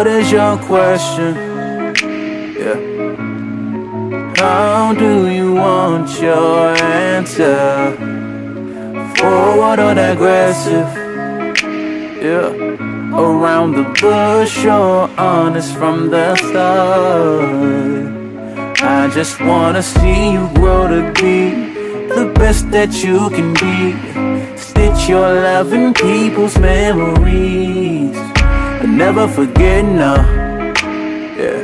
What is your question? Yeah. How do you want your answer? Forward or aggressive? Yeah. Around the bush or honest from the start? I just wanna see you grow to be the best that you can be. Stitch your love in people's memories. Never forget, no. Yeah.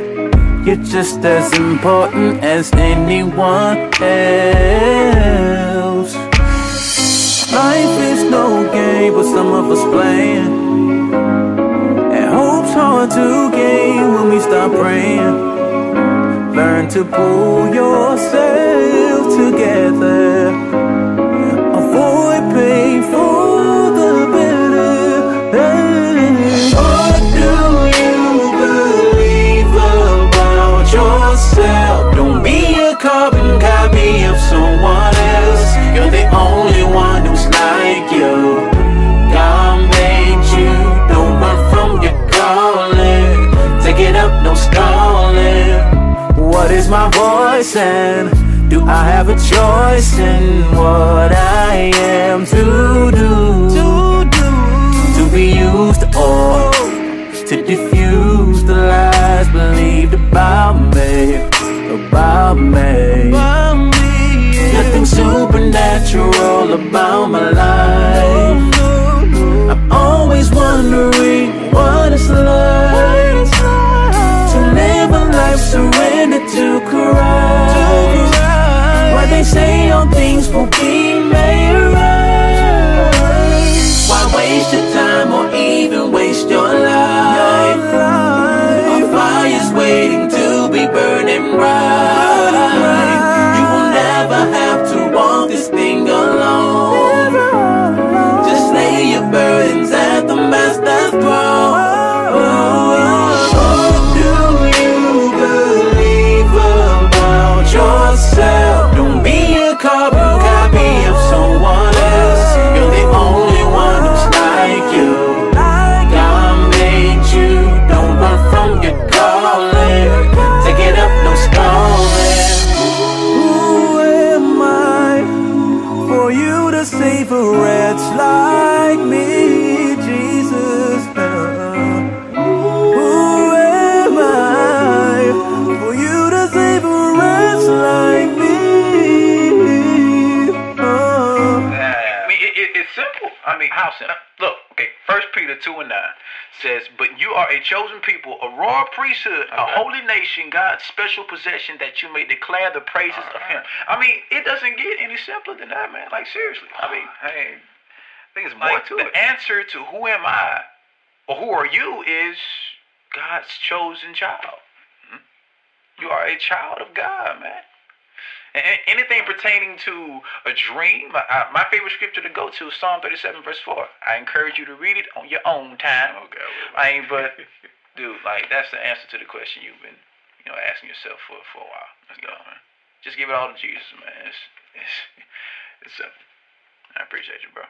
You're just as important as anyone else. Life is no game, but some of us playing. And hope's hard to gain when we stop praying. Learn to pull yourself together. Voice do I have a choice in what I am to do? To do to be used or to diffuse the lies believed about me, about me. Nothing supernatural about my life. Things will be simple. I mean, how simple? Look, okay. First Peter two and nine says, "But you are a chosen people, a royal priesthood, a holy nation, God's special possession, that you may declare the praises of Him." I mean, it doesn't get any simpler than that, man. Like seriously. I mean, Hey, I think it's more like to the it. answer to who am I or who are you is God's chosen child. Hmm? You are a child of God, man. Anything pertaining to a dream, I- I- my favorite scripture to go to is Psalm 37, verse 4. I encourage you to read it on your own time. Okay, I ain't, but, dude, like, that's the answer to the question you've been, you know, asking yourself for, for a while. Let's go, man. Just give it all to Jesus, man. It's, it's, it's simple. I appreciate you, bro.